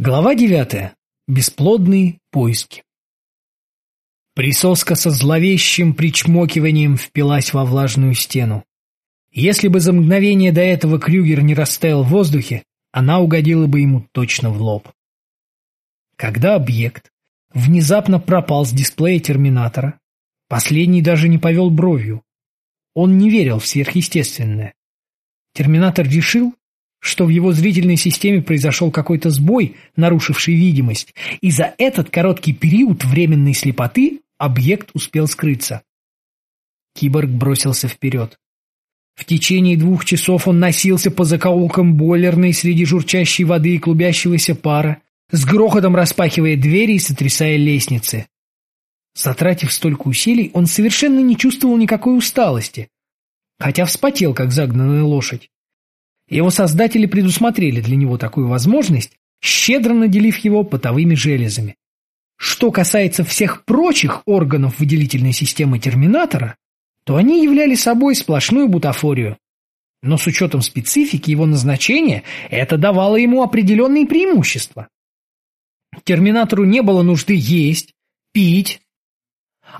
Глава девятая. Бесплодные поиски. Присоска со зловещим причмокиванием впилась во влажную стену. Если бы за мгновение до этого Крюгер не растаял в воздухе, она угодила бы ему точно в лоб. Когда объект внезапно пропал с дисплея терминатора, последний даже не повел бровью. Он не верил в сверхъестественное. Терминатор решил, что в его зрительной системе произошел какой-то сбой, нарушивший видимость, и за этот короткий период временной слепоты объект успел скрыться. Киборг бросился вперед. В течение двух часов он носился по закоулкам бойлерной среди журчащей воды и клубящегося пара, с грохотом распахивая двери и сотрясая лестницы. Затратив столько усилий, он совершенно не чувствовал никакой усталости, хотя вспотел, как загнанная лошадь. Его создатели предусмотрели для него такую возможность, щедро наделив его потовыми железами. Что касается всех прочих органов выделительной системы терминатора, то они являли собой сплошную бутафорию. Но с учетом специфики его назначения это давало ему определенные преимущества. Терминатору не было нужды есть, пить,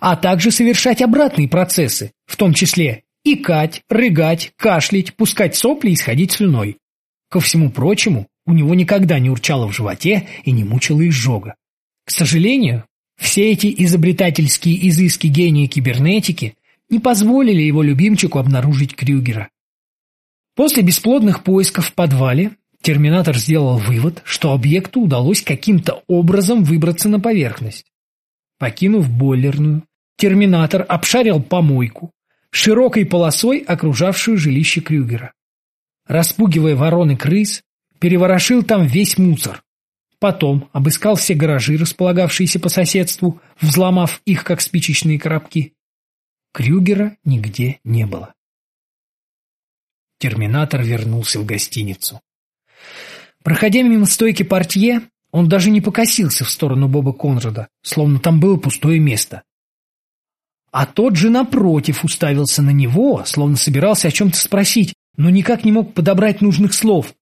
а также совершать обратные процессы, в том числе икать, рыгать, кашлять, пускать сопли и сходить слюной. Ко всему прочему, у него никогда не урчало в животе и не мучило изжога. К сожалению, все эти изобретательские изыски гения кибернетики не позволили его любимчику обнаружить Крюгера. После бесплодных поисков в подвале Терминатор сделал вывод, что объекту удалось каким-то образом выбраться на поверхность. Покинув бойлерную, Терминатор обшарил помойку, широкой полосой окружавшую жилище Крюгера. Распугивая ворон и крыс, переворошил там весь мусор. Потом обыскал все гаражи, располагавшиеся по соседству, взломав их, как спичечные коробки. Крюгера нигде не было. Терминатор вернулся в гостиницу. Проходя мимо стойки портье, он даже не покосился в сторону Боба Конрада, словно там было пустое место. А тот же напротив уставился на него, словно собирался о чем-то спросить, но никак не мог подобрать нужных слов.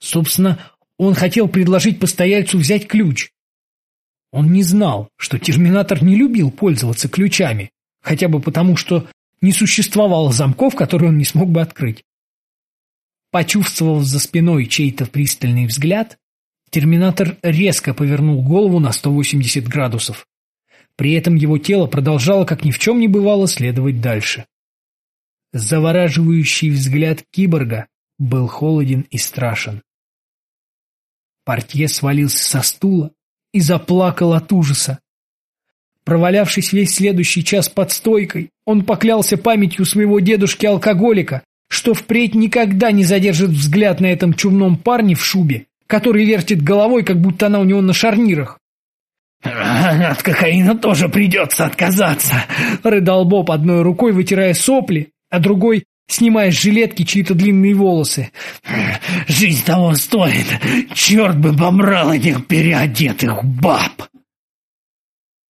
Собственно, он хотел предложить постояльцу взять ключ. Он не знал, что терминатор не любил пользоваться ключами, хотя бы потому, что не существовало замков, которые он не смог бы открыть. Почувствовав за спиной чей-то пристальный взгляд, терминатор резко повернул голову на 180 градусов. При этом его тело продолжало, как ни в чем не бывало, следовать дальше. Завораживающий взгляд киборга был холоден и страшен. Портье свалился со стула и заплакал от ужаса. Провалявшись весь следующий час под стойкой, он поклялся памятью своего дедушки-алкоголика, что впредь никогда не задержит взгляд на этом чумном парне в шубе, который вертит головой, как будто она у него на шарнирах. «От кокаина тоже придется отказаться», — рыдал Боб одной рукой, вытирая сопли, а другой снимая с жилетки чьи-то длинные волосы. «Жизнь того стоит. Черт бы побрал этих переодетых баб!»